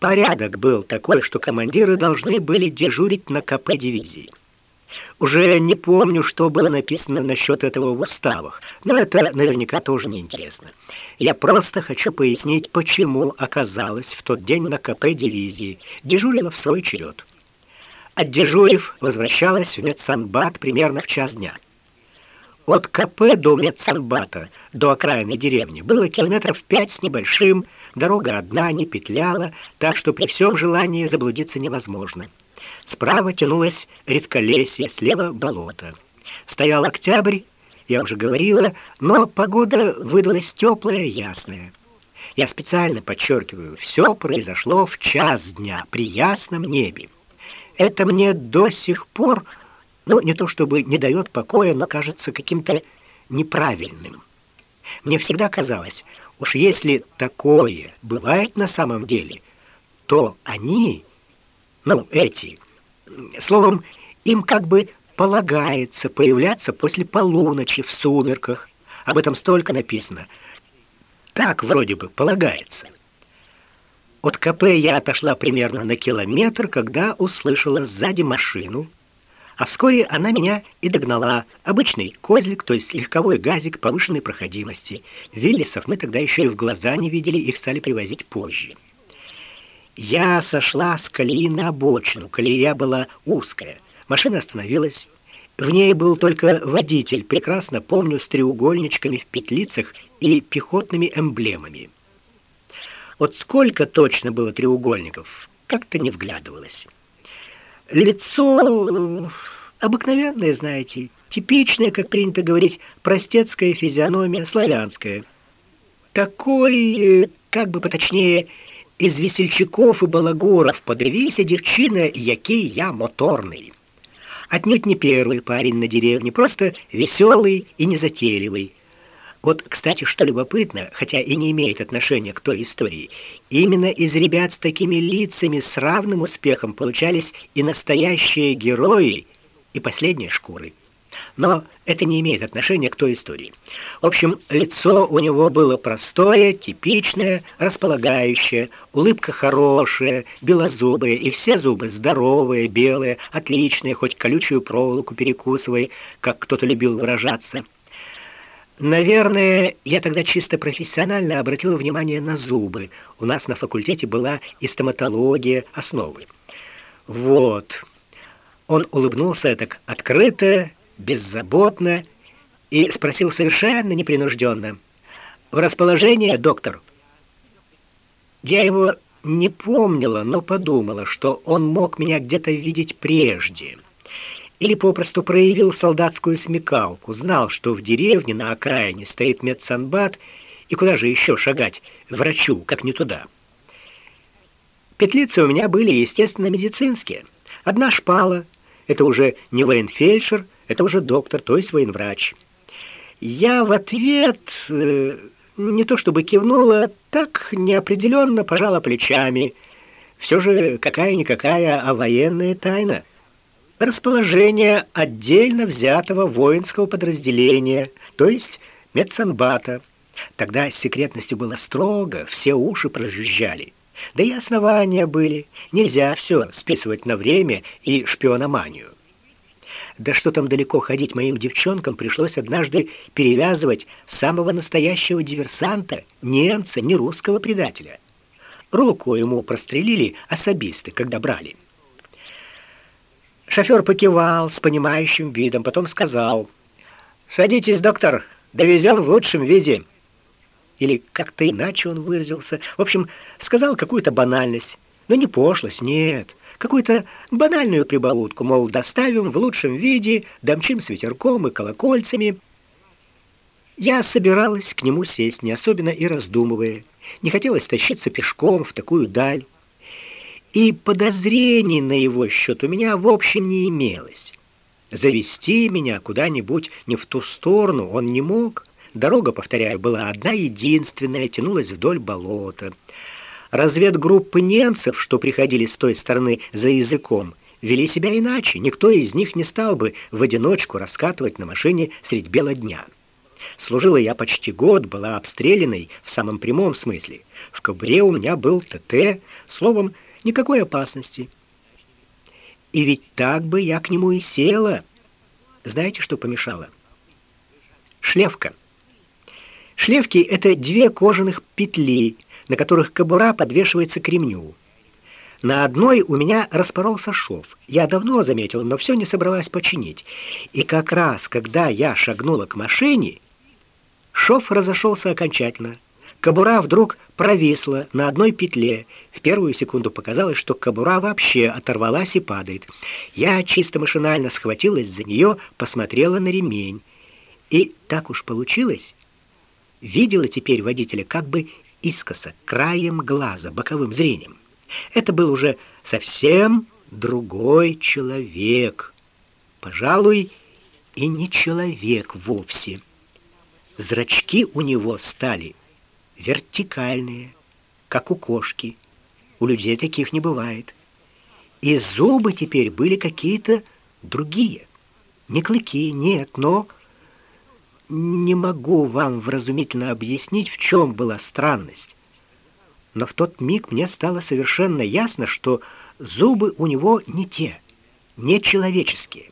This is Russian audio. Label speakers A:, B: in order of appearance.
A: Порядок был такой, что командиры должны были дежурить на КП дивизии. Уже не помню, что было написано насчет этого в уставах, но это наверняка тоже не интересно. Я просто хочу пояснить, почему оказалась в тот день на КП дивизии, дежурила в свой черед. Отдежурив, возвращалась в медсанбат примерно в час дня. От КП до медсанбата, до окраины деревни, было километров пять с небольшим, дорога одна, не петляла, так что при всем желании заблудиться невозможно. Справа тянулось редколесье, слева болото. Стоял октябрь, я уже говорила, но погода выдалась теплая, ясная. Я специально подчеркиваю, все произошло в час дня при ясном небе. Это мне до сих пор, ну, не то чтобы не дает покоя, но кажется каким-то неправильным. Мне всегда казалось, уж если такое бывает на самом деле, то они, ну, эти, словом, им как бы полагается появляться после полуночи в сумерках. Об этом столько написано. Так вроде бы полагается. От КП я отошла примерно на километр, когда услышала сзади машину, а вскоре она меня и догнала. Обычный козлик, то есть легковой газик повышенной проходимости. Виллисов мы тогда еще и в глаза не видели, их стали привозить позже. Я сошла с колеи на обочину. Колея была узкая. Машина остановилась. В ней был только водитель, прекрасно помню, с треугольничками в петлицах и пехотными эмблемами. Вот сколько точно было треугольников, как-то не вглядывалось. Лицо обыкновенное, знаете, типичное, как принято говорить, простецкая физиономия, славянская. Такой, как бы поточнее, из весельчаков и балагуров подивися, девчина, який я моторный. Отнюдь не первый парень на деревне, просто веселый и незатейливый. Вот, кстати, что любопытно, хотя и не имеет отношения к той истории, именно из ребят с такими лицами с равным успехом получались и настоящие герои, и последние шкуры. Но это не имеет отношения к той истории. В общем, лицо у него было простое, типичное, располагающее, улыбка хорошая, белозубая, и все зубы здоровые, белые, отличные, хоть колючую проволоку перекусывай, как кто-то любил выражаться. Наверное, я тогда чисто профессионально обратила внимание на зубы. У нас на факультете была и стоматология основы. Вот. Он улыбнулся так открыто, беззаботно и спросил совершенно непринужденно. «В расположение, доктор?» Я его не помнила, но подумала, что он мог меня где-то видеть прежде. Или попросту проявил солдатскую смекалку, знал, что в деревне на окраине стоит медсанбат, и куда же еще шагать врачу, как не туда. Петлицы у меня были, естественно, медицинские. Одна шпала, это уже не военфельдшер, это уже доктор, то есть военврач. Я в ответ э, не то чтобы кивнула, так неопределенно пожала плечами. Все же какая-никакая, а военная тайна. Расположение отдельно взятого воинского подразделения, то есть медсанбата. Тогда секретностью было строго, все уши прожужжали. Да и основания были. Нельзя все списывать на время и шпиономанию. Да что там далеко ходить моим девчонкам, пришлось однажды перевязывать самого настоящего диверсанта, немца, не русского предателя. Руку ему прострелили особисты, когда брали. Шофер покивал с понимающим видом, потом сказал: "Садитесь, доктор, довезем в лучшем виде". Или как-то иначе он выразился. В общем, сказал какую-то банальность, но не пошлость, нет какую-то банальную прибаутку, мол, доставим в лучшем виде, домчим с ветерком и колокольцами. Я собиралась к нему сесть, не особенно и раздумывая. Не хотелось тащиться пешком в такую даль. И подозрений на его счет у меня в общем не имелось. Завести меня куда-нибудь не в ту сторону он не мог. Дорога, повторяю, была одна единственная, тянулась вдоль болота. Разведгруппы немцев, что приходили с той стороны за языком, вели себя иначе. Никто из них не стал бы в одиночку раскатывать на машине средь бела дня. Служила я почти год, была обстрелянной в самом прямом смысле. В кобуре у меня был ТТ, словом, никакой опасности. И ведь так бы я к нему и села. Знаете, что помешало? Шлевка. Шлевки это две кожаных петли, на которых кобура подвешивается к ремню. На одной у меня распоролся шов. Я давно заметил, но все не собралась починить. И как раз, когда я шагнула к машине, шов разошелся окончательно. Кобура вдруг провисла на одной петле. В первую секунду показалось, что кобура вообще оторвалась и падает. Я чисто машинально схватилась за нее, посмотрела на ремень. И так уж получилось. Видела теперь водителя как бы искоса, краем глаза, боковым зрением. Это был уже совсем другой человек. Пожалуй, и не человек вовсе. Зрачки у него стали вертикальные, как у кошки. У людей таких не бывает. И зубы теперь были какие-то другие. Не клыки, нет, но не могу вам вразумительно объяснить, в чем была странность но в тот миг мне стало совершенно ясно, что зубы у него не те, не человеческие.